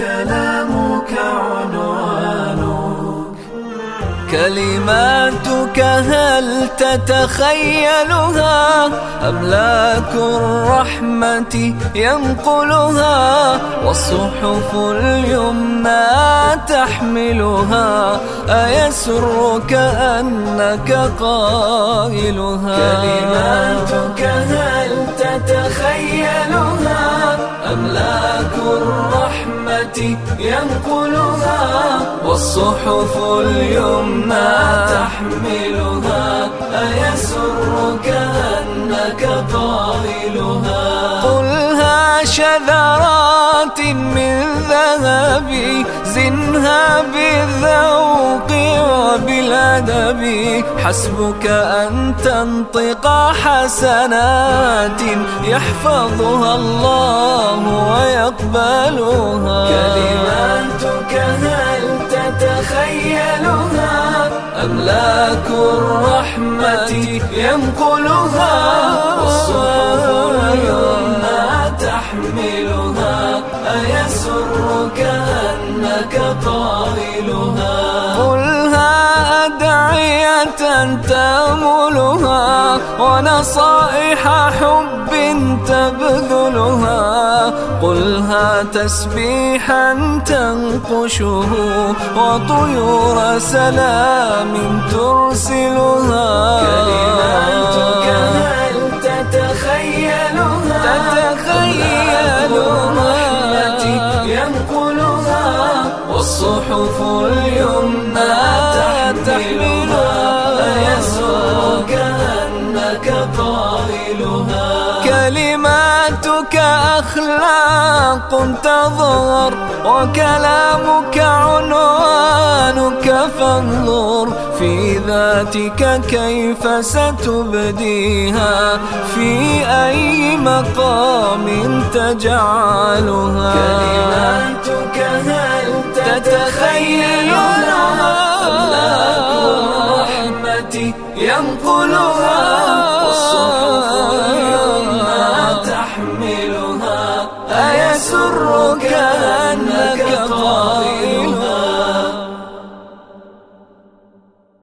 كلامك عنوانك. كلماتك هل تتخيلها أملاك الرحمة ينقلها والصحف اليمنى تحملها أيسرك أنك قائلها؟ كلماتك هل تتخيلها أملاك الرحمة ينقلها والصحف اليمنى تحملها، أيسرك أنك قائلها قلها شذرات من ذهب، زنها بالذوق وبالأدب، حسبك أن تنطق حسنات يحفظها الله ويقبلها. تتخيلها أملاك الرحمة ينقلها والصحف اليمنى تحملها أيسرك أنك قائلها قلها أدعية تأملها ونصائح حب تبذلها قلها تسبيحا تنقشه وطيور سلام ترسلها. كلماتك هل تتخيلها؟ الرحمة ينقلها والصحف اليمنى تحملها. كلماتك أخلاق تظهر وكلامك عنوانك فانظر في ذاتك كيف ستبديها في أي مقام تجعلها. كلماتك هل تتخيلها أملاك الرحمة ينقلها. يحملها اليمنى